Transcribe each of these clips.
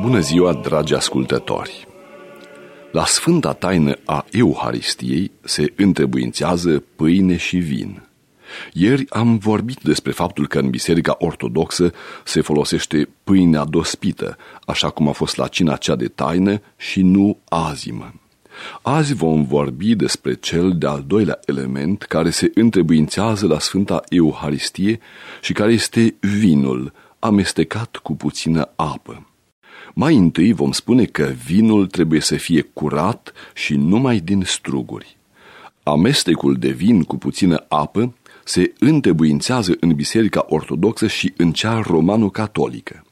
Bună ziua, dragi ascultători! La sfânta taină a Euharistiei se întrebuințează pâine și vin. Ieri am vorbit despre faptul că în Biserica Ortodoxă se folosește pâinea dospită, așa cum a fost la cina cea de taină și nu azimă. Azi vom vorbi despre cel de-al doilea element care se întrebuințează la Sfânta Euharistie și care este vinul, amestecat cu puțină apă. Mai întâi vom spune că vinul trebuie să fie curat și numai din struguri. Amestecul de vin cu puțină apă se întebuințează în Biserica Ortodoxă și în cea romano-catolică.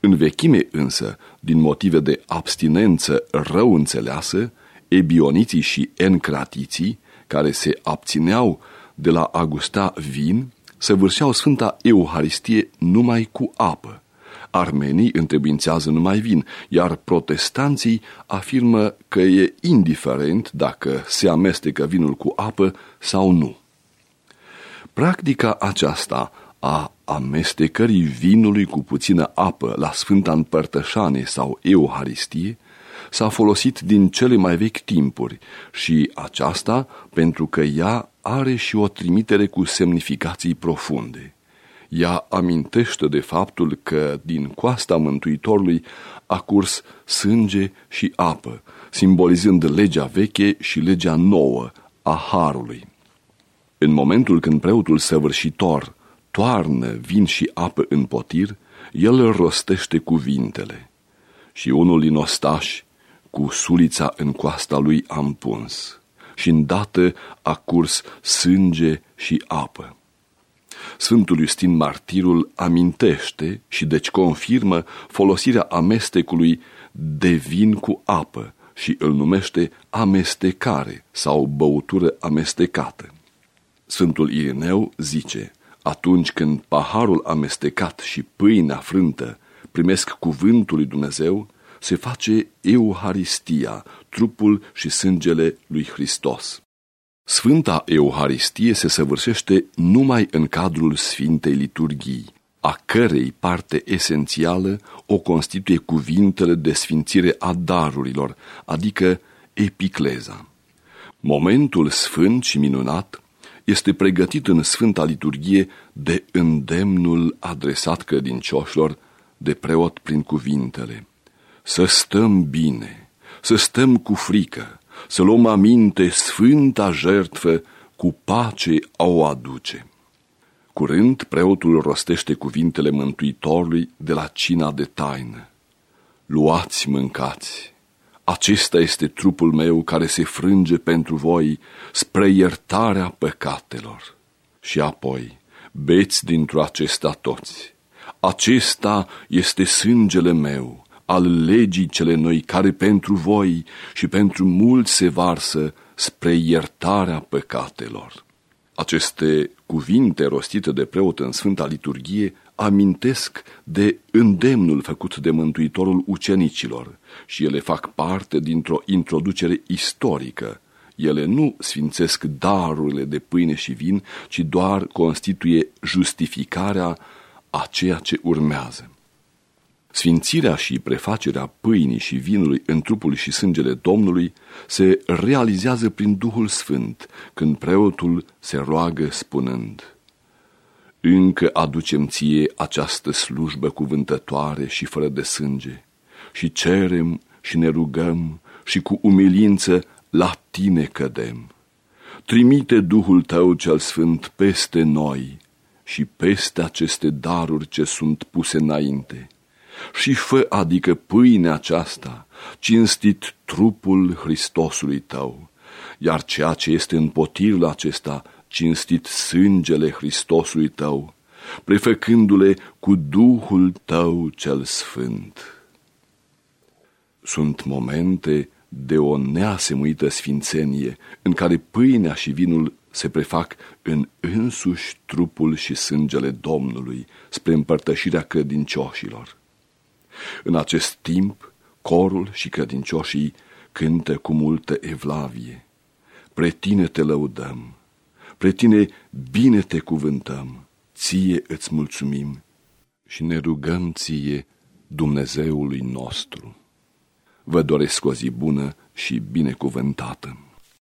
În vechime însă, din motive de abstinență rău înțeleasă, ebioniții și encratiții, care se abțineau de la a gusta vin, săvârșeau Sfânta Euharistie numai cu apă. Armenii întrebințează numai vin, iar protestanții afirmă că e indiferent dacă se amestecă vinul cu apă sau nu. Practica aceasta a amestecării vinului cu puțină apă la Sfânta Împărtășanie sau Euharistie s-a folosit din cele mai vechi timpuri și aceasta pentru că ea are și o trimitere cu semnificații profunde. Ea amintește de faptul că din coasta Mântuitorului a curs sânge și apă, simbolizând legea veche și legea nouă a Harului. În momentul când preotul săvârșitor toarnă vin și apă în potir, el rostește cuvintele. Și unul din ostași, cu sulița în coasta lui am puns, și îndată a curs sânge și apă. Sfântul Iustin Martirul amintește și deci confirmă folosirea amestecului de vin cu apă și îl numește amestecare sau băutură amestecată. Sfântul Ireneu zice, atunci când paharul amestecat și pâinea frântă primesc cuvântul lui Dumnezeu, se face Euharistia, trupul și sângele lui Hristos. Sfânta Euharistie se săvârșește numai în cadrul Sfintei Liturghii, a cărei parte esențială o constituie cuvintele de sfințire a darurilor, adică epicleza. Momentul sfânt și minunat este pregătit în Sfânta Liturghie de îndemnul adresat credincioșilor de preot prin cuvintele. Să stăm bine, să stăm cu frică, să luăm aminte sfânta jertfă cu pace o aduce. Curând, preotul rostește cuvintele Mântuitorului de la cina de taină. Luați, mâncați, acesta este trupul meu care se frânge pentru voi spre iertarea păcatelor. Și apoi, beți dintr-o acesta toți. Acesta este sângele meu, al legii cele noi, care pentru voi și pentru mulți se varsă spre iertarea păcatelor. Aceste cuvinte rostite de preot în Sfânta Liturghie amintesc de îndemnul făcut de Mântuitorul ucenicilor și ele fac parte dintr-o introducere istorică. Ele nu sfințesc darurile de pâine și vin, ci doar constituie justificarea a ceea ce urmează. Sfințirea și prefacerea pâinii și vinului în trupul și sângele Domnului se realizează prin Duhul Sfânt, când preotul se roagă spunând Încă aducem ție această slujbă cuvântătoare și fără de sânge și cerem și ne rugăm și cu umilință la tine cădem. Trimite Duhul tău cel sfânt peste noi și peste aceste daruri ce sunt puse înainte și fă adică pâinea aceasta, cinstit trupul Hristosului tău, iar ceea ce este în potirul acesta, cinstit sângele Hristosului tău, prefăcându-le cu Duhul tău cel sfânt. Sunt momente de o neasemuită sfințenie în care pâinea și vinul se prefac în însuși trupul și sângele Domnului spre împărtășirea credincioșilor. În acest timp, corul și credincioșii cântă cu multă evlavie. Pre tine te lăudăm, pre tine bine te cuvântăm, ție îți mulțumim și ne rugăm ție Dumnezeului nostru. Vă doresc o zi bună și binecuvântată.